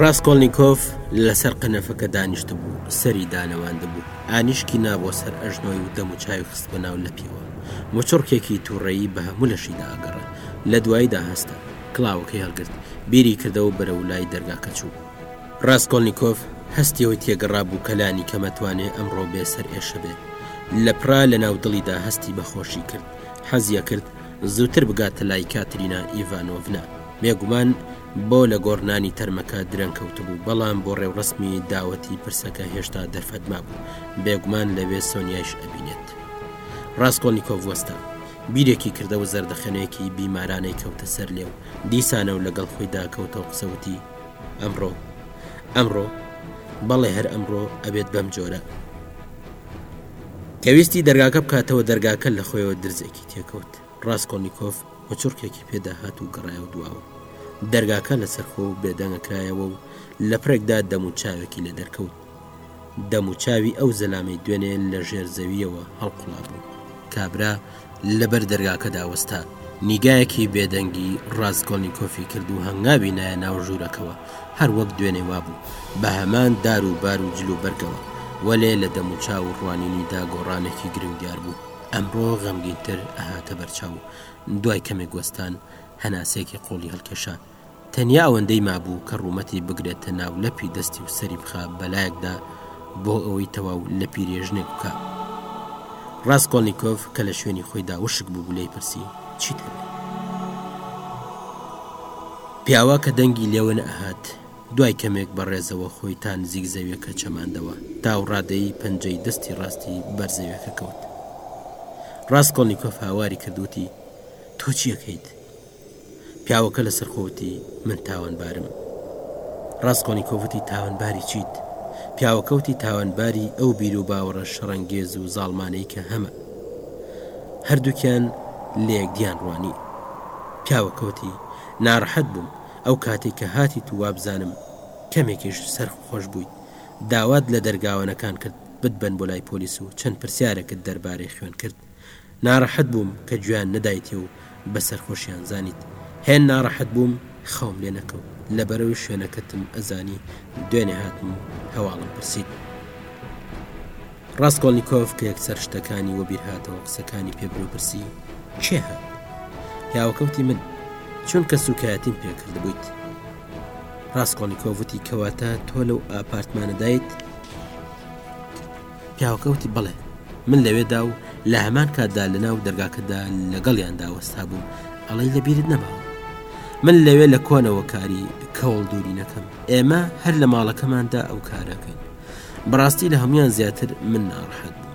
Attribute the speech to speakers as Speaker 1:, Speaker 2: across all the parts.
Speaker 1: ڕاسکۆڵنیکۆف لەسەر قەنەفەکە دانیشتبوو سەری دانەواندبوو ئانیشکی نابووە سەر ئەژنۆی و دەم و چاوی خستبە ناو لەپیەوە مچڕکێکی تووڕەیی بە هەموو لەشی داگەڕا لە دواییدا هەستا کڵاوەکەی هەڵگرت بیری کردەوە بەرە و لای دەرگاکە چوو ڕاستکۆلنییکۆف هەستیەوەی تێگەڕا بوو کە لانی کەمە توانێ ئەمڕۆ بێ سەر ئێشە بێت لە پرا لە ناو دڵیدا هەستی بەخۆشی کرد حەزیە کرد زووتر بگاتە لای کاترینا ئیڤانۆڤنا بێگومان بۆ لە گۆڕ نانی تەرمەکە درەنگ کەوتبوو بەڵام بۆ ڕێوڕسمی داوەتی پرسەکە هێشتا دەرفەت مابوو بێگومان لەوێ سۆنیایش ئەبینێت ڕاستکۆلنییکۆڤ وەستا بیرێکی کردەوە زەردەخەنەیەکی بیمارانەی کەوتە سەر لێ و دیسانە و لەگەڵ خۆیدا کەوتە و قسەوتی ئەمڕۆ ئەمڕۆ بەڵێ هەر ئەمڕۆ ئەبێت بەم جۆرە کەویستی دەرگاکە بکاتەوە دەرگاکە لە خۆیەوە درزێکی تێکەوت ڕاسکۆلنیکۆف بە چڕکێکی پێدا هات و گەڕایەوە دواوە. دەرگاکە لەسەر خۆ و بێدەنگە کرایەوە و لە پڕێکدا دەموچاوێکی لێ دەرکەوت. دەموچاوی ئەو زەلامەی دوێنێ لە ژێر زەوییەوە هەڵقوڵابوو. کابرا لەبەر دەرگاکەدا وەستا، نیگایەکی بێدەنگی ڕاسکۆلنیکۆفی کرد و هەنگاوی نایە ناو ژوورەکەوە. هەر وەک دوێنێ وابوو، بە هەمان دار و بار و جلوبەرگەوە، وەلێ لە دەموچاو و ڕوانینیدا گۆڕانێکی گرنگیار بوو. ئەمڕۆ غەمگینتر ئەهاتە بەرچاو. دوای کەمێک وەستان، هەناسەیەکی قوڵی هەڵکێشا. تەنیا ئەوەندەی مابوو کە ڕوومەتی بگرێتە ناو لەپی دەستی و سەری بخا بەلایەکدا بۆ ئەوەی تەواو لەپیرێژنێک بکا. ڕاسکۆڵنیکۆف کە لە شوێنی خۆیدا وشک بوو لێی پرسی، چیت لەوێ؟ پیاوە کە دەنگی لێوە نەئەهات، دوای کەمێک بە ڕێزەوە خۆی تا نزیک زەویەکە چەماندەوە تا و ڕادەی پەنجەی دەستی ڕاستی بەر زەویەکە کەوت. ڕاسکۆڵنیکۆف هاواری کرد وتی، تۆ چی ئەکەیت؟ پیاوەکە لە سەرخۆ وتی، من تاوانبارم. ڕاسکۆنیکۆف وتی، تاوانباری چیت؟ پیاوەکە وتی، تاوانباری ئەو بیر و باوەڕە شەڕەنگێز و زاڵمانەی کە هەمە. هەردووکیان لە یەکدیان ڕوانی. پیاوەکە وتی، ناڕەحەت بووم، ئەو کاتەی کە هاتیت و وابزانم کەمێکیش سەر خۆش بوویت داوات لە دەرگاوەنەکان کرد بتبەن بۆ لای پۆلیس و چەند پرسیارەکت دەربارەی خوێن کرد نارەحەت بووم کە گوێیان نەدایتێ و بە سەرخۆشیان زانیت هێن نارەحەت بووم خەوم لێ نەکەوت لە بەرەو شوێنەکەتم ئەزانی دوێنێ هاتم و هەواڵم پرسیت. ڕاسکۆلنیکۆف کە یەکسەر شتەکانی وەبیر هاتەوە قسەکانی پێ برو پرسی کێ هات پیاوەکەوتی من چونکە سوکایەتیم پێکرد بوویت ڕاستکۆنیکۆڤتی کەواتە تۆ لەو ئاپارتمانەدایت پیاوکەوتی بڵێ من لەوێدا و لە هەمان کاتدا لە ناو دەرگاکەدا لەگەڵیان داوەستا بووم ئەڵەی لەبیرت نەماوە من لەوێ لە کۆنەوە کاری کەوڵ دووری نەکەم ئێمە هەر لە ماڵەکەماندا ئەو کارەکەین بەڕاستی لە هەموان زیاتر من ناڕەحەت بووم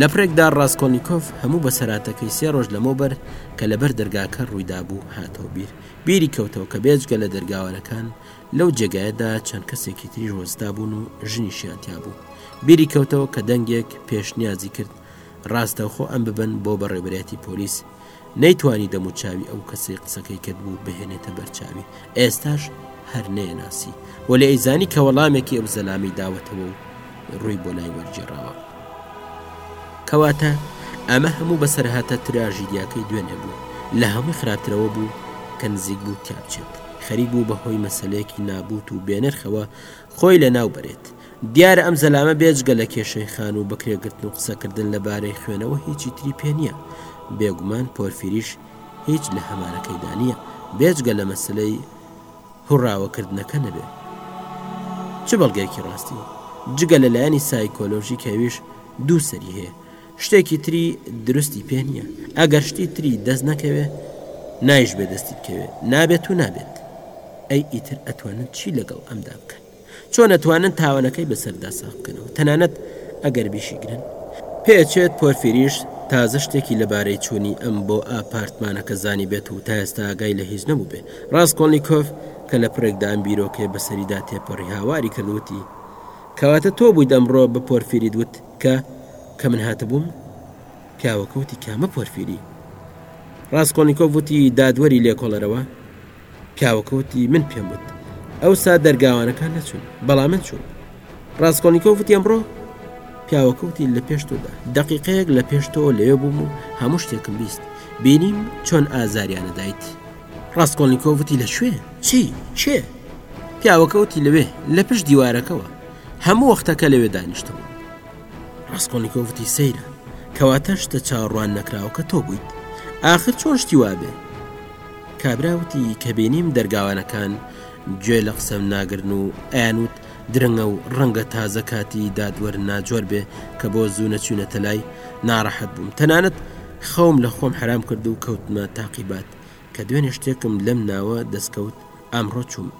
Speaker 1: لە پرێکدا ڕاستکۆلنییکۆف هەموو بەسەراتەکەی سێ ڕۆژ لەمەوبەر کە لەبەر دەرگاکە ڕوویدابوو هاتەوە بیر بیری کەوتەوە کە بێجگە لە دەرگاوانەکان لەو جێگایەدا چەند کەسێکی تری ڕۆزدا بوون و ژنیشیان تیا بوو بیری کەوتەوە کە دەنگێک پێشنیازی کرد ڕاستەوخۆ ئەم ببن بۆ بەڕێبرێتی پۆلیس نەیتوانی دەموچاوی ئەو کەسەی قسەکەی کردبوو بهێنێتە بەرچاوی، ئێستاش هەر نەیەناسی، وەلێ ئەیزانی کە وەڵامێکی ئەو زەلامی داوەتەوە و ڕووی بۆ لای وەرگێڕاوە. کەواتە ئەمە هەموو بەسەرهاتە تراژیدیاکەی دوێنێ بوو، لە هەمووی خراپترەوە بوو کە نزیک بوو تیابچێت، خەریک بوو بەهۆی مەسەلەیەکی نابووت و بێنرخەوە خۆی لەناو بەرێت. دیارە ئەم زەلامە بێجگە لە کێشەی خانوو و بەکرێ گرتن و قسەکردن لە بارەی خوێنەوە هیچی تری پێ نییە. بێگومان پۆرفیریش هیچ لە هەمانەکەیدا نییە بێجگە لە مەسەلەی هوڕاوە کردنەکە نەبێ. چ بەڵگەیەکی ڕاستی؟ جگە لە لایەنی سایکۆلۆژی کە ئەویش دوو سەری هەیە. شتێکی تری دروستی پێ نییە. ئەگەر شتی تری دەست نەکەوێ، نایشبێ دەستی بکەوێ. نابێت و نابێت. ئەی ئیتر ئەتوانن چی لەگەڵ ئەمدا بکەن؟ چۆن ئەتوانن تاوانەکەی بەسەردا ساغ بکەنەوە؟ تەنانەت ئەگەر بیشیگرن؟ پێچێت پۆرفیریش تازە شتێکی لەبارەی چوونی ئەم بۆ ئاپارتمانەکە زانیبێت و تا ئێستا ئاگای لە هیچ نەبووبێ. ڕاسکۆڵنیکۆف کە لە پڕێکدا ئەم بیرۆکەی بەسەریدا تێپەڕی، هاواری کرد، وتی، کەواتە تۆ بوویت ئەمڕۆ بە پۆرفیریت وت، کە کە من هاتبووم پیاوەکە وتی کامە پۆرفیری ڕاستکۆنیکۆڤ وتی دادوەری لێکۆڵەرەوە پیاوەکە وتی من پێم وت ئەوسا دەرگاوانەکان نەچوون بەڵام من چوون ڕاستکۆنیکۆڤ وتی ئەمڕۆ پیاوەکەوتی لە پێش تۆدا دقیقەیەک لە پێش تۆ لەوێ بووم و هەموو شتێکم بیست بینیم چۆن ئازاریانە دایت ڕاستکۆنیکۆڤتی لە شوێ چی چێ پیاوەکەوتی لەوێ لە پشت دیوارەکەەوە هەموو وەختەکە لەوێ دانیشتبوو. ڕاستکۆلنیکۆف وتی سەیرە، کەواتە شتە چاوەڕوان نەکراوەکە تۆ بوویت. ئاخر چۆن شتی وا بێ؟ کابرا وتی کە بینیم دەرگاوانەکان گوێ لە قسەم ناگرن و ئەیانوت درەنگە و ڕەنگە تازە کاتی دادوەر ناجۆر بێ کە بۆ زوو نەچوونەتە لای ناڕەحەت بووم تەنانەت خەوم لە خۆم حرام کرد و کەوتمە تاقیبات کە دوێنێ شتێکم لەم ناوە دەستکەوت ئەمڕۆ چووم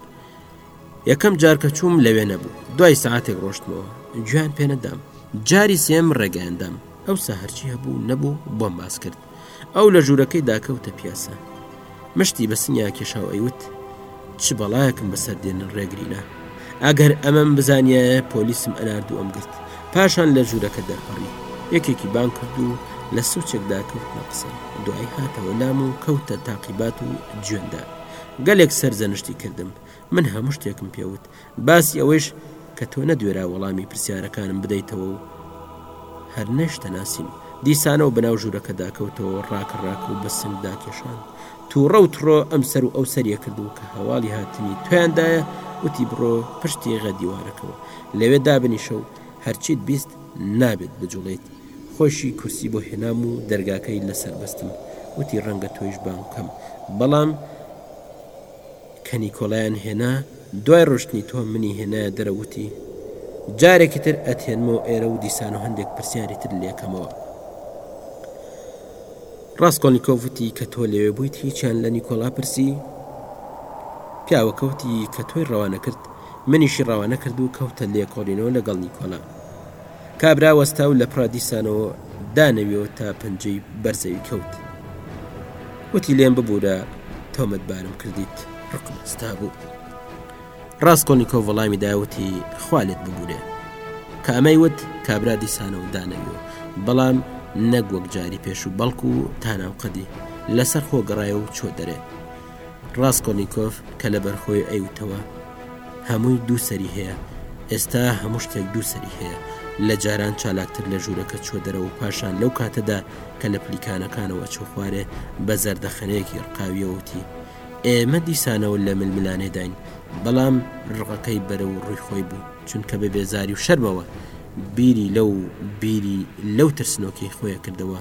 Speaker 1: یەکەم جار کە چووم لەوێ نەبوو دوای سعاتێک ڕۆشتمەوە گوێیان پێنەدام جاری سێم ڕێگەیاندام ئەو سەهرچی هەبوو نەبوو بۆم باس کرد ئەو لە ژوورەکەی داکەوتە پیاسە مشتی بە سنیا کێشاو ئەیوت چ بەڵایەکم بەسەر دێن ڕێگرینە ئەگەر ئەمەم بزانیە پۆلیسم ئەناردو ئەم گرت پاشان لە ژوورەکە دەرپەڕی یەکێکی بان کرد و لە سوچێکدا کەوتنە قسە دوای هاتەوە لام و کەوتە تاقیبات و جوێندە گەلێک سەرزەنشتی کردم. من هەموو شتێکم پێ وت. باسی ئەوەیش کە تۆ نەدوێرا وەڵامی پرسیارەکانم بدەیتەوە و هەر نەشتە ناسیم. دیسانەوە بەناو ژوورەکەدا کەوتەوە ڕاکە ڕاکە و بە سنگ داکێشان. تووڕە و تڕۆ ئەم سەر و ئەو سەریە کرد و کە هەواڵی هاتنی تۆیاندایە وتی بڕۆ پشتی غە دیوارەکەوە. لەوێ دابنیشە و هەرچیت بیست نابێت بجوڵێیت. خۆیشی کورسی بۆ هێنام و دەرگاکەی لەسەر بەستم، وتی ڕەنگە تۆیش بانگ بکەم، بەڵام کە نیکۆڵایان هێنا، دوای ڕۆشتنی تۆ منی هێنایە دەرەوە، وتی جارێکی تر ئەتهێنمەوە ئێرە و دیسان و هەندێک پرسیاری تر لێکەمەوە. ڕاسکۆلنیکۆڤ وتی کە تۆ لەوێ بوویت هیچیان لە نیکۆڵا پرسی؟ پیاوەکە وتی کە تۆی ڕەوانە کرد، منیشی ڕەوانە کرد و کەوتە لێکۆڵینەوە لەگەڵ نیکۆلا. کابرا وەستا و لە پڕادیسانەوە دانەوی و تا پەنجەی بەر زەوی کەوت. وتی لێم ببوورە تۆمەتبارم کردیت ڕقم هەستا بوو. ڕاستکۆلنیکۆ وەڵامی داوتی خوا لێت ببوورێ. کە ئەمەی وت کابرا دیسانەوە دانەوی و بەڵام نەک وەک جاری پێش و بەڵکو و تاناوقەدی لەسەر خۆ گەڕای و چۆ دەرێ. ڕاسکۆلنیکۆف کە لەبەر خۆی ئەیوتەوە هەمووی دوو سەری هەیە ئێستا هەموو شتێک دوو سەری هەیە لە جاران چالاکتر لە ژوورەکە چوە دەرەوە و پاشان لەو کاتەدا کە لە پلیکانەکانەوە چوە خوارێ بە زەردەخەنەیەکی ڕقاویەوەتی ئێمە دیسانەوە لە ململانێداین بەڵام ڕقەکەی بەرە و ڕووی خۆی بوو چونکە بە بێزاری و شەرمەوە بیری لەو بیری لەو ترسنۆکی خۆیە کردەوە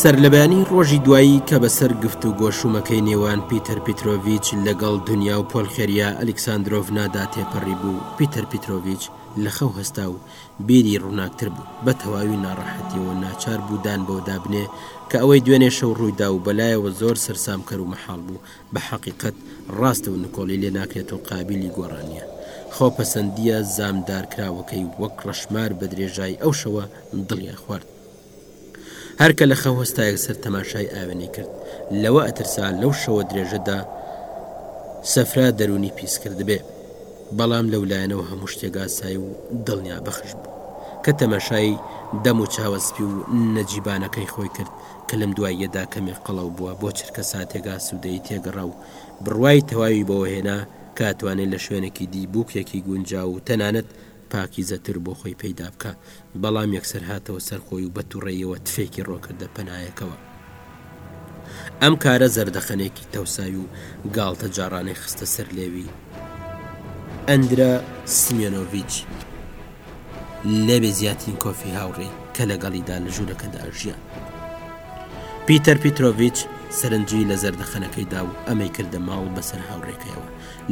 Speaker 1: سەرلەبەیانیی ڕۆژی دوایی کە بەسەر گفتوگۆ شوومەکەی نێوان پیتەر پیتۆڤچ لەگەڵ دونیا و پۆلخێریا ئەلیکسسانندرۆڤنادا تێپەڕی بوو پیتەر پیتۆڤچ لە خەو هەستا و بیری ڕووناکتر بوو بە تەواوی ناڕەحەتیەوە ناچار بوو دان بەوەدا بنێ کە ئەوەی دوێنێ شەو ڕوویدا و بەلایەوە زۆر سەرسامکەر و مەحاڵ بوو بە حەقیقەت ڕاستە و نکۆڵی لێ ناکرێت و قابیلی گۆڕان نییە. خۆ پەسەندییە زامدارکراوەکەی وەک ڕەشمار بە درێژایی ئەو شەوە دڵیان خوارد. هەر کە لە خەو هەستا یەکسەر تەماشای ئاوێنەی کرد. لەوە ئەترسا لەو شەوە درێژەدا سەفرا دەروونی پیس کردبێ. بەڵام لەو لایەنەوە هەموو شتێک ئاسای و دڵنیابەخش بوو. کە تەماشای دەم و چاوە سپی و نەجیبانەکەی خۆی کرد، کە لەم دواییەدا کەمێک قەڵەو بووە بۆ چرکەساتێک ئاسوودەیی تێگەڕا و بڕوای تەواوی بەوە هێنا کە ئەتوانێ لە شوێنێکی دی بووکێکی گونجاو و تەنانەت پاکیزەتر بۆ خۆی پەیدا بکا، بەڵام یەکسەر هاتەوە سەر خۆی و بە توڕەییەوە تفێکی ڕۆکردە پەنایەکەوە. ئەم کارە زەردەخەنەیەکی تەوساوی و گاڵتەجاڕانەی خستە سەر لێوی ئەندرا سیمێنۆڤیچ. لەوێ زیاترین کۆفی هاوڕێی کە لەگەڵیدا لە ژوورەکەدا ژیە پیتەر پیتۆڤچ سەرنجی لە زەردەخەنەکەیدا و ئەمەی کردە ماڵ بەسەر هاوڕێکەوە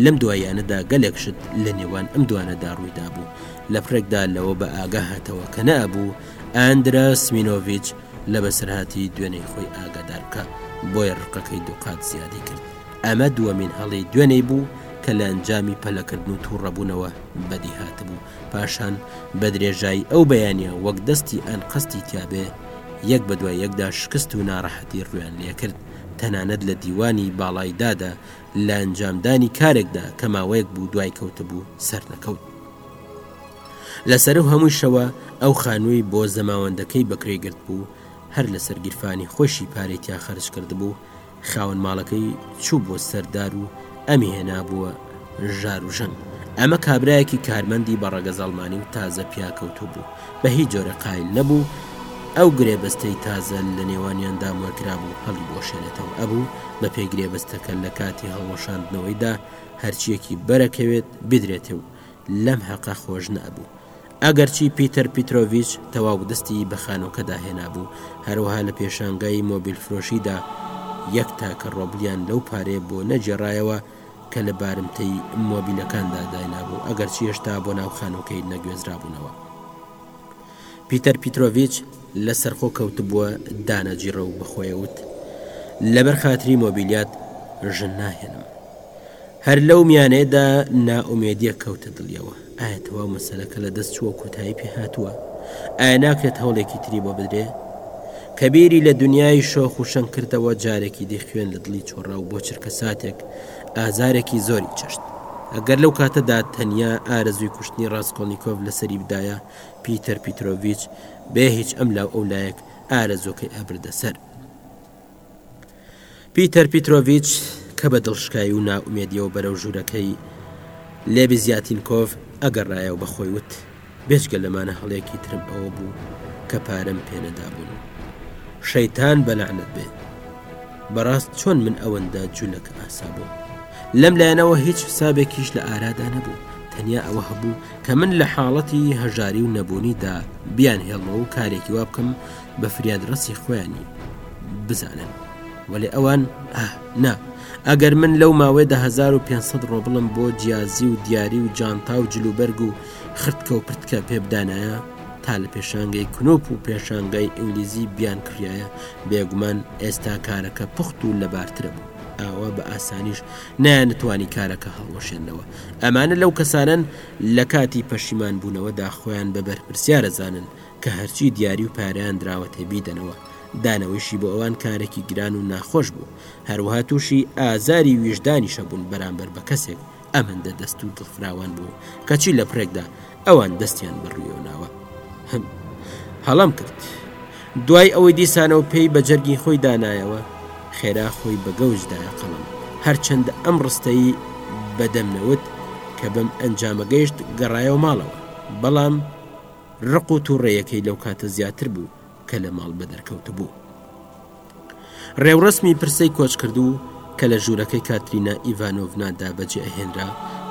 Speaker 1: لەم دوایانەدا گەلێک شت لە نێوان ئەم دوانەدا ڕوویدا بوو لە پرێکدا لەوە بە ئاگا هاتەوە کە نەبوو ئەندرا سمینۆڤچ لە بەسەرهاتی دوێنەی خۆی ئاگادار بکە بۆیە ڕقەکەی دووقات زیادی کرد ئەمە دووەمین هەڵی دوێنەی بوو کە لە ئەنجامی پەلەکردن و تووڕەبوونەوە بەدی هاتبوو پاشان بە درێژایی ئەو بەیانە وەک دەستی ئەنقەستی تیاابێ یەک بە دوای یەکدا شکست و ناڕەحەتی ڕویان لێکرد تەنانەت لە دیوانی باڵای دادا لە ئەنجامدانی کارێکدا کە ماوەیەک بوو دوای کەوتبوو سەر نەکەوت لەسەر و هەمووشەوە ئەو خانووی بۆ زەماوەندەکەی بەکرێگررت بوو هەر لەسەر گیرفانی خۆشی پارەی تیا خەرج کرد بوو خاوەن ماڵەکەی چووبووە سەر دار و ئەمی هێنابووە ژار و ژەنگ. ئەمە کابرایەکی کارمەندی بە ڕەگەز ئەڵمانی و تازە پیاکەوتوو بوو، بە هیچ جۆرە قایل نەبوو ئەو گرێبەستەی تازە لە نێوانیاندا مۆر کرابوو هەڵیبوەشێنێتەوە، ئەبوو بە پێی گرێبەستەکە لە کاتی هەڵوەشاندنەوەیدا هەرچییەکی بەرەکەوێت بدرێتێ و لەم هەقە خۆش نەئەبوو. ئەگەرچی پیتەر پیترۆڤیچ تەواو دەستی بە خانووەکەدا هێنابوو، هەروەها لە پێشانگای مۆبیلفرۆشیدا یەک تاکە ڕۆبلیان لەو پارەیە بۆ نەگێڕایەوە کە لە بارمتەی مۆبیلەکاندا داینابوو، ئەگەرچی هێشتا بۆ ناو خانووەکەی نەگوێزرابوونەوە. پیتەر پیترۆڤیچ لە سەرخۆ کەوتبووە دانەجیڕە و بە خۆیەوت، لەبەر خاتری مۆبیلیات ژن ناهێنم. هەر لەو میانەیەدا نائومێدییەک کەوتە دڵیەوە، ئایا تەواو مەسەلەکە لە دەست چووەو کۆتایی پێ هاتووە؟ ئایا ناکرێت هەوڵێکی تری بۆ بدرێ؟ کە بیری لە دونیای شۆخ و شەنگ کردەوە جارێکی دی خوێن لە دڵی چۆڕاو بۆ چرکەساتێک ئازارێکی زۆری چەشت. ئەگەر لەو کاتەدا تەنیا ئارەزووی کوشتنی ڕاسکۆڵنیکۆڤ لە سەری بدایە، پیتەر پیترۆڤیچ بێ هیچ ئەملاو ئەولایەک ئارەزووەکەی ئەبردە سەر. پیتەر پیترۆڤیچ کە بە دڵشکاوی و نائومێدیەوە بەرەو ژوورەکەی لێڤی زیاتینکۆڤ ئەگەڕایەوە بە خۆی وت بێجگە لەمانە هەڵەیەکی ترم ئەوە بوو کە پارەم پێنەدابوون شەیتان بەلعنەت بێت بەڕاست چۆن من ئەوەندە جولەک ئاسا بووم لەم لایەنەوە هیچ حسابێکیش لە ئارادا نەبوو تەنیا ئەوە هەبوو کە من لە حاڵەتی هەژاری و نەبوونیدا بیان هێڵمە و کارێکی وا بکەم بە فریادڕەسی خۆیانی بزانن وەێ ئەوان نا ئەگەر من لەو ماوەێدا 1500 ڕۆبڵم بۆ جیازی و دیاری و جانتا و جلوبەرگ و خرتکە و پرتکە پێبدانایە تا لە پێشانگەی کنۆپ و پێشانگای ئینگلیزی بیان کڕایە بێگومان ئێستا کارەکە پوخت و لەبارترە بوو ئاوا بە ئاسانیش نایانتوانی کارەکە هەڵوەشێنەوە ئەمانە لەو کەسانن لە کاتی پەشیمان بوونەوەدا خۆیان بە بەرپرسیارەزانن کە هەرچی دیاری و پارەیان دراوەتێ بیدەنەوە، دانەوەیشی بۆ ئەوان کارێکی گران و ناخۆش بوو، هەروەها تووشی ئازاری ویژدانیش ئەبوون بەرامبەر بە کەسێک ئەمەندە دەست و دڵفراوان بوو، کەچی لە پڕێکدا ئەوان دەستیان بە ڕوویەوە ناوە. هەم. هەڵەم کرد. دوای ئەوەی دیسانەوە پێی بە جەرگی خۆی دانایەوە، خێرا خۆی بە گەوج دایە قەڵەم، هەرچەندە ئەم ڕستەی بە دەم نەوت، کە بەم ئەنجامە گەیشت، گەڕایەوە ماڵەوە، بەڵام، ڕق و توڕەیەکەی لەو کاتە زیاتر بوو کە لە ماڵ بەدەرکەوتبوو. ڕێوڕەسمی پرسەی کۆچکردوو کە لە ژوورەکەی کاترینا ئیڤانۆڤنا دا بەجێ ئەهێنرا،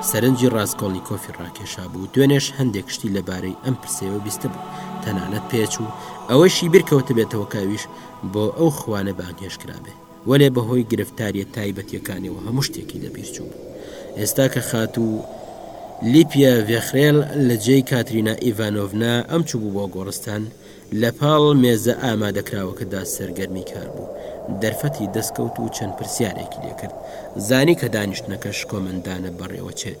Speaker 1: سەرنجی ڕاستکۆڵنیکۆفی ڕاکێشابوو، دوێنێش هەندێک شتی لەبارەی ئەم پرسەیەوە بیستبوو، تەنانەت پێچوو ئەوەیشی بیرکەوتبێتەوە کە ئەویش بۆ ئەو خووانە بانگهێشت کرابێ. وەلێ بەهۆی گرفتاریە تایبەتیەکانیەوە هەموو شتێکی لەبیرچوو بوو. ئێستا کە خاتوو لیپیە ڤێخرێل لە جێی کاترینا ئیڤانۆڤنا ئەم چووبوو بۆ گۆڕستان، لە پاڵ مێزە ئامادەکراوەکەدا سەرگەرمی کار بوو. دەرفەتی دەستکەوت و چەند پرسیارێکی لێکرد. زانی کە دانیشتنەکە شکۆمەندانە بەڕێوەچێت.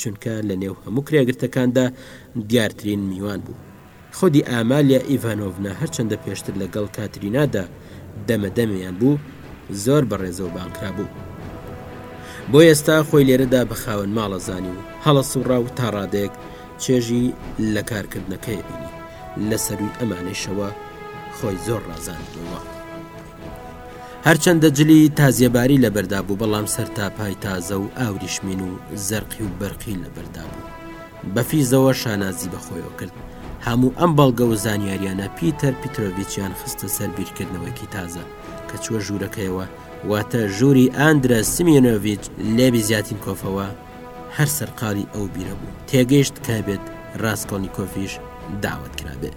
Speaker 1: چونکە لە نێو هەموو کرێگرتەکاندا دیارترین میوان بوو خودی ئامالیا ئیڤانۆڤنا هەرچەندە پێشتر لەگەڵ کاترینادا دەمە دەمیان بوو زۆر بەڕێزەوە بانکرا بوو بۆ ئێستا خۆی لێرەدا بە خاوەن ماڵە زانی و هەڵە سوڕا و تا ڕادێک چێژی لە کارکردنەکەی بینی لە سەروی ئەمانەیشەوە خۆی زۆر ڕازاندبووەوە. هەرچەندە جلی تازیەباری لەبەردا بوو بەڵام سەرتاپای تازە و ئاوریشمین و زەرقی و بەرقی لەبەردا بوو بەفیزەوە شانازی بەخۆیەوە کرد هەموو ئەم بەڵگە و زانیاریانە پیتەر پیتۆڤچیان خستە سەر بیرکردنەوەیکی تازە کە چووە ژوورەکەیەوە واتە ژووری ئاندرە سیمیۆنۆڤچ لێبی زیاتین کۆفەوە هەر سەرقاڵی ئەو بیرە بوو تێگەیشت کابێت ڕاستکۆنییکۆفیش داوت کرابێت.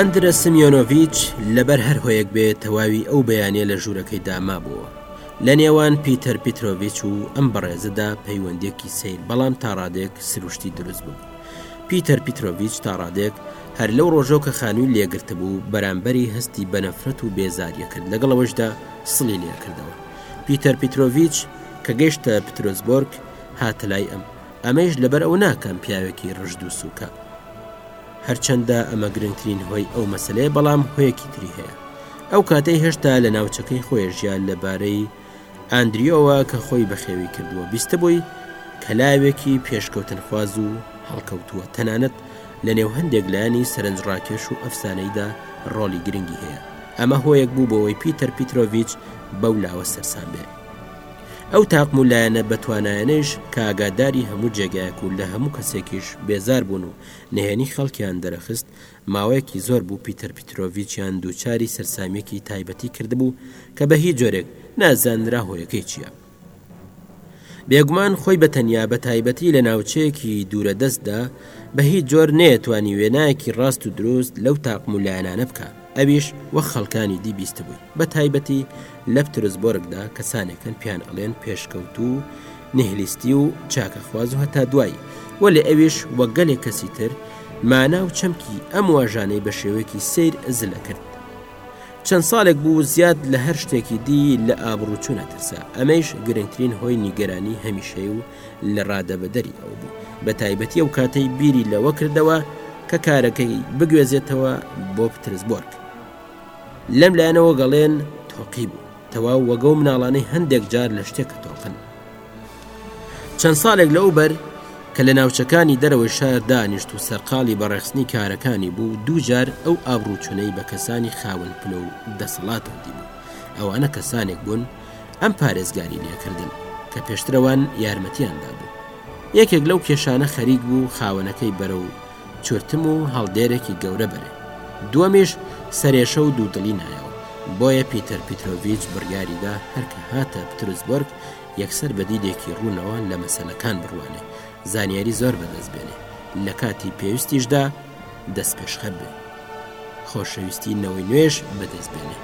Speaker 1: ئەندرە سمیۆنۆڤچ لەبەر هەر هۆیەک بێت تەواوی ئەو بەیانە لە ژوورەکەی دامابووە لە نێوان پیتەر پیتۆڤچ و ئەم بەڕێزدا پەیوەندێکی سیر بەڵام تاڕادێک سروشتی دروست بوو پیتەر پیترۆڤیچ تا ڕادەیەک هەر لەو ڕۆژەو کە خانووی لێگرتبوو بەرامبەری هەستی بە نەفرەت و بێزاریە کرد لەگەڵ ئەوەشدا سڵی لێکردەوە پیتەر پیترۆڤیچ کە گەشتە پترۆزبۆرگ هاتەلای ئەم ئەمەیش لەبەر ئەو ناکەم پیاوێکی ڕژد و سووکە هەرچەندە ئەمە گرنگترین هۆی ئەو مەسلەیە بەڵام هۆیەکی تری هەیە ئەو کاتەی هێشتا لە ناوچەکەی خۆیژیا لەبارەی ئاندریۆوە کە خۆی بەخێوی کردووە بیستبووی کە لاوێکی پێشکەوتنخواز و هەڵکەوتووە تەنانەت لە نێو هەندێک لایەنی سەرنجڕاکێش و ئەفسانەیدا ڕۆڵی گرنگی هەیە ئەمە هۆیەک بوو بۆوەی پیتەر پیتۆڤچ بەو لاوە سەرسام بێت ئەو تاقم و لایەنە بەتوانایەنەیش کاگاداری هەموو جێگایەک و لە هەموو کەسێکیش بێزار بوون و نهێنی خەڵکیان دەرەخست ماوەیەکی زۆر بوو پیتەر پیترۆڤیچیان دووچاری سەرسامییەکی تایبەتی کردبوو کە بە هیچ جۆرێک نازانرا هۆیەکەی چییە. بێگومان خۆی بە تەنیا بە تایبەتی لە ناوچەیەکی دوورە دەستدا بە هیچ جۆر نەیەتوانی وێنایەکی ڕاست و دروست لەو تاقم و لایەنانە بکە ئەویش وە خەڵکانی دی بیستبووی بە تایبەتی لە پترسبۆرگدا کەسانێک هەن پێیان ئەڵێن پێشکەوتوو و نیهلیستی و چاکەخواز و هەتا دوایی، وەلێ ئەویش وەک گەلێک کەسی تر مانا و چەمکی ئەم واژانەی بە شێوەیەکی سەیر زلە کرد. چەند ساڵێک بوو زیاد لە هەر شتێکی دی لە ئابڕووچوون ئەترسا، ئەمەیش گرنگترین هۆی نیگەرانیی هەمیشەی و لەڕادەبەدەری ئەو بوو، بەتایبەتی ئەو کاتەی بیری لەوە کردەوە کە کارەکەی بگوێزێتەوە بۆ پترسبۆرگ. لەم لایەنەوە گەڵێن تۆقی بوو تەواو وەگەو مناڵانەی هەندێک جار لە شتێک کە تۆقن چەند ساڵێک لەو بەر کە لە ناوچەکانی دەرەوەی شار دانیشت و سەرقاڵی بەڕێخستنی کارەکانی بوو دووجار ئەو ئابروچونەی بە کەسانی خاون پلە و دەسەڵاتەوەدی بوو ئەوانە کەسانێک بوون ئەم پارێزگاری لێکردن کە پێشترەوان یارمەتیاندا بوو یەکێک لەو کێشانە خەریک بوو خاوەنەکەی بەرە و چورتم و هەڵدێرێکی گەورە بەرێ. دووەمیش سەرێشە و دوودڵی نایەوە. بۆیە پیتەر پیترۆڤیچ بڕیاری دا هەر کە هاتە پتروزبۆرگ یەکسەر بە دیدێکی ڕوونەوە لە مەسەلەکان بڕوانێ، زانیاری زۆر بە دەست بێنێ، لە کاتی پێویستیشدا دەستپێشخەر بێ. خۆشەویستی نەوەی نوێش بە دەست بێنێ.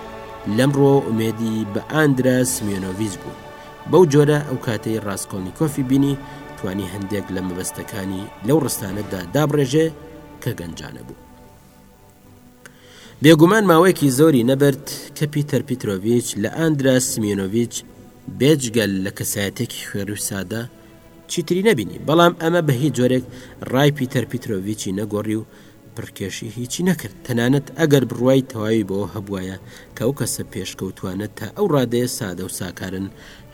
Speaker 1: لەمڕووەوە ئومێدی بە ئاندرا سمیۆنۆڤیچ بوو. بەو جۆرە ئەو کاتەی ڕاسکۆلنیکۆفی بینی، توانی هەندێک لە مەبەستەکانی لەو ڕستانەدا دابڕێژێ کە گەنجانە بوو. بێگومان ماوەیەکی زۆری نەبرد کە پیتەر پیتۆڤچ لە ئاندرا سمێنۆڤچ بێجگەل لە کەسایەتێکی خوێڕی و سادە چیتری نەبینی بەڵام ئەمە بە هیچ جۆرێک ڕای پیتەر پیتۆڤچی نەگۆڕی و پڕکێشی هیچی نەکرد، تەنانەت ئەگەر بڕوای تەواوی بەوە هەبووایە کە ئەو کەسە پێشکەوتووانە تا ئەو ڕادەیە سادە و ساکارن،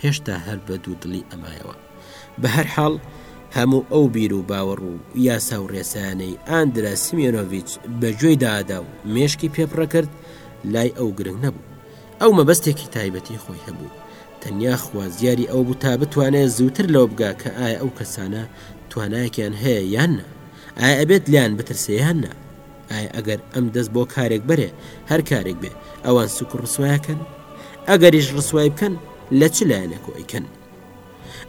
Speaker 1: هێشتا هەر بە دوودڵی ئەمایەوە. بە هەر حاڵ، هەموو ئەو بیر و باوەڕ و یاسا و ڕێسایانەی ئاندرا سیمیۆنۆڤیچ بە گوێی دا ئەدا و مێشکی پێ پڕەکرد، لای ئەو گرنگ نەبوو. ئەو مەبەستێکی تایبەتی خۆی هەبوو، تەنیا خوازیاری ئەوە بوو تا بتوانێ زووتر لەوە بگا کە ئایا ئەو کەسانە توانایەکیان هەیە یان نا. ئایا ئەبێت لێیان بترسێ یان نا؟ ئایا ئەگەر ئەم دەست بۆ کارێک بەرێ هەر کارێک بێ ئەوان سوک و ڕسوایەکەن ئەگەریش ڕسوای بکەن لە چ لایەنێکۆ ئەیکەن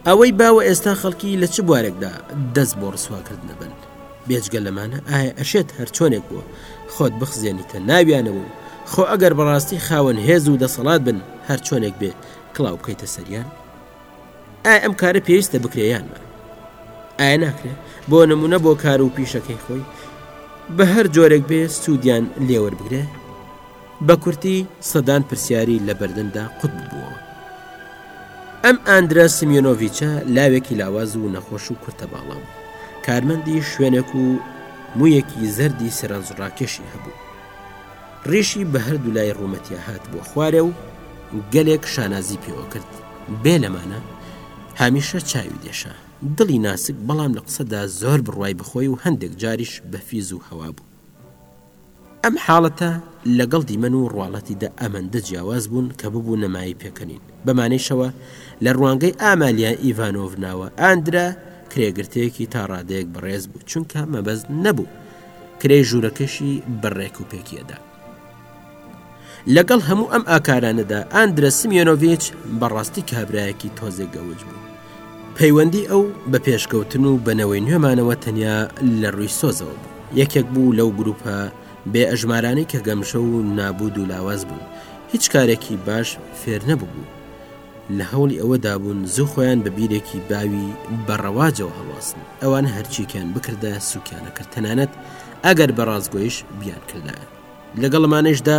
Speaker 1: ئەوەی باوە ئێستا خەڵکی لە چ بوارێکدا دەست بۆ ڕسواکردنە بن بێجگە لەمانە ئایا ئەشێت هەر چۆنێک بووە خۆت بخزێنیتە ناویانەوە و خۆ ئەگەر بەڕاستی خاوەن هێز و دەسەڵات بن هەر چۆنێک بێ کلااو بکەیتە سەریان ئایا ئەم کارە پێویستە بکرێ یان نا ئایا ناکرێت بۆ نمونە بۆ کار و پیشەکەی خۆی بە هەر جۆرێک بێ سوودیان لێوەربگرێ بە کورتی سەدان پرسیاری لە بەردەمدا قوت بووەوە ئەم ئاندرا سمیۆنۆڤچە لاوێکی لاواز و نەخۆش و کورتە باڵام کارمەندی شوێنێک و مویەکی زەردی سەرنجڕاکێشی هەبوو ڕیشی بە هەردوولای ڕوومەتیا هات بۆ خوارێ و گەلێک شانازی پێوە کرد بێ لەمانە هەمیشە چاوی دێشە دڵی ناسک بەڵام لە قسەدا زۆر بڕوای بخۆی و هەندێک جاریش بە فیز و هەوا بوو ئەم حاڵەتە لەگەڵ دیمەن و ڕواڵەتیدا ئەمەندە جیاواز بوون کە ببوو نەمایی پێکەنین بەمانەیشەوە لە ڕوانگەی ئامالیا ئیڤانۆڤناوە ئاندرا کرێگرتەیەکی تا ڕادەیەک بەڕێز بوو چونکە مەبەست نەبوو کرێی ژوورەکەشی بە ڕێک و پێکی ئەدا. لەگەڵ هەموو ئەم ئاکارانەدا ئاندرە سمیۆنۆڤچ بەڕاستی کابراایەکی تۆزێک گەوج بوو. پەیوەندی ئەو بە پێشکەوتن و بەنەوەی نوێمانەوە تەنیا لە ڕووی سۆزەوە بوو. یەکێک بوو لەو گروپە بێ ئەژمارانەی کە گەمژە و نابوو دوو لاواز بوون. هیچ کارێکی باش فێر نەببوو. لە هەوڵی ئەوەدا بوون زوو خۆیان بە بیرێکی باوی بە ڕەواجەوە هەڵواسن، ئەوان هەرچیکیان بکردایە سوکیانە کرد تەنانەت ئەگەر بە ڕاستگۆیش بیان کردایە. لەگەڵ ئەمانەیشدا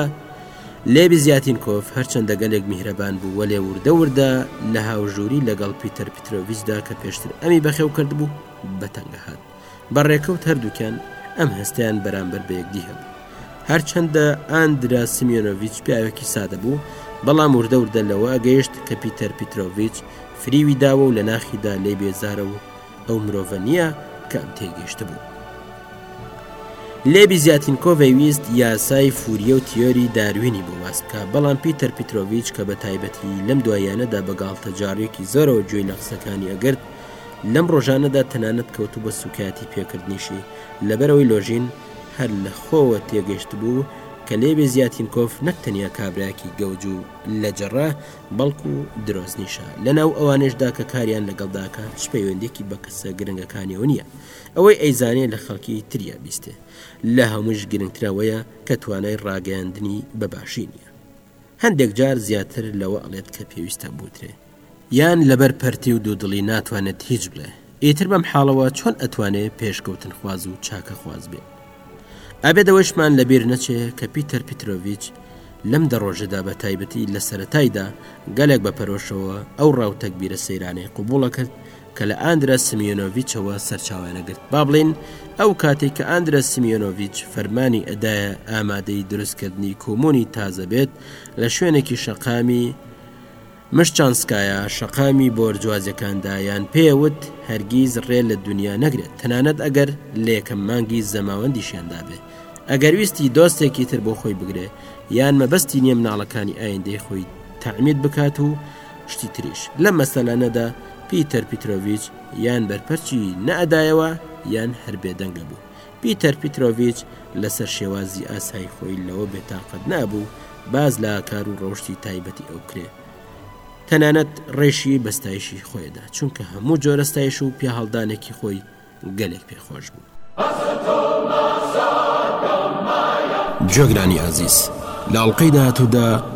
Speaker 1: لێڤی زیاتینکۆف هەرچەندە گەلێک میهرەبان بوو وەلێ وردە وردە لە هاوژووری لەگەڵ پیتەر پیترۆڤیچدا کە پێشتر ئەمی بەخێو کردبوو بە تەنگە هات. بە ڕێکەوت هەردووکیان ئەم هەستیان بەرامبەر بە یەکدی هەبوو هەرچەندە ئاندرا سمیۆنۆڤچ پیاوێکی سادە بوو بەڵام وردە وردە لەوە گەیشت کە پیتەر پیتۆڤچ فریوی داوە و لە ناخیدا لی بێزارە و ئەو مرۆڤە نییە کە ئەم تێگەیشت بوو لێبی زیاتین کۆڤی ویست یاسای فوریە و تیۆری داروینی بۆ واز بکە بەڵام پیتەر پیتۆڤچ کە بە تایبەتی لەم دوایانەدا بە گاڵتە جاڕێکی زۆرەوە گوێی لە قسەکانی ئەگرت لەم ڕۆژانەدا تەنانەت کەوتوو بە سوکایەتی پێکردنیشی، لەبەرئەوەی لۆژین هەر لە خۆوە تێگەیشتبوو کە لێبێزیاتینکۆف نەک تەنیا کابرایەکی گەوج و لەجەڕە، بەڵکو درۆزنیشە، لەناو ئەوانەیشدا کە کاریان لەگەڵ داکات هیچ پەیوەندیەکی بە کەسە گرنگەکانیەوە نیە، ئەوەی ئەیزانێ لە خەڵکی تری ئەبیستێ، لە هەموویش گرنگتر ئەوەیە کە توانای ڕاگەیاندنی بە باشی نیە. هەندێک جار زیاتر لەوە ئەڵێت کە پێویستە بوترێ. یان لەبەر پەرتی و دوودڵی ناتوانێت هیچ بڵێ ئیتر بەم حاڵەوە چۆن ئەتوانێ پێشکەوتن خواز و چاکە خواز بێ ئەبێت ئەوەیشمان لەبیر نەچێ کە پیتەر پیترۆڤیچ لەم دە ڕۆژەدا بە تایبەتی لە سەرەتایدا گەلێک بە پەرۆشەوە ئەو ڕاو تەگبیرە سەیرانەی قبوڵە کرد کە لە ئاندرە سمیۆنۆڤیچەوە سەرچاوانە گرت با بڵین ئەو کاتێک کە ئاندرە سمیۆنۆڤیچ فەرمانی ئەدایە ئامادەی دروستکردنی کۆمۆنی تازە بێت لە شوێنێکی شەقامی مشت چان سکایا شەقامی بۆرجوازیەکان دا یان پێ وت هەرگیز ڕێ لە دونیا نەگرێت تەنانەت ئەگەر لە یەکەم مانگی زەماوەندیشیان دابێ ئەگەر ویستی دۆستێکی تر بۆ خۆی بگرێ یان مەبەستی نیە مناڵەکانی ئایندەی خۆی تەعمید بکات و شتی تریش لەم مەسەلانەدا پیتەر پیترۆڤیچ یان بەرپەرچی نەئەدایەوە یان هەر بێدەنگە بوو. پیتەر پیترۆڤیچ لەسەر شێوازی ئاسایی خۆی لەوە بێتاقەت نابوو باز لە کار و ڕەوشی تایبەتی ئەو کرێ تەنانەت ڕێشی بەستایشی خۆیدا چونکە هەموو جۆرەستایش و پیا هەڵدانێکی خۆی گەلێک پێخۆش بوو.
Speaker 2: جۆگرانی ئازیز لە ئەڵقەی داهاتوودا.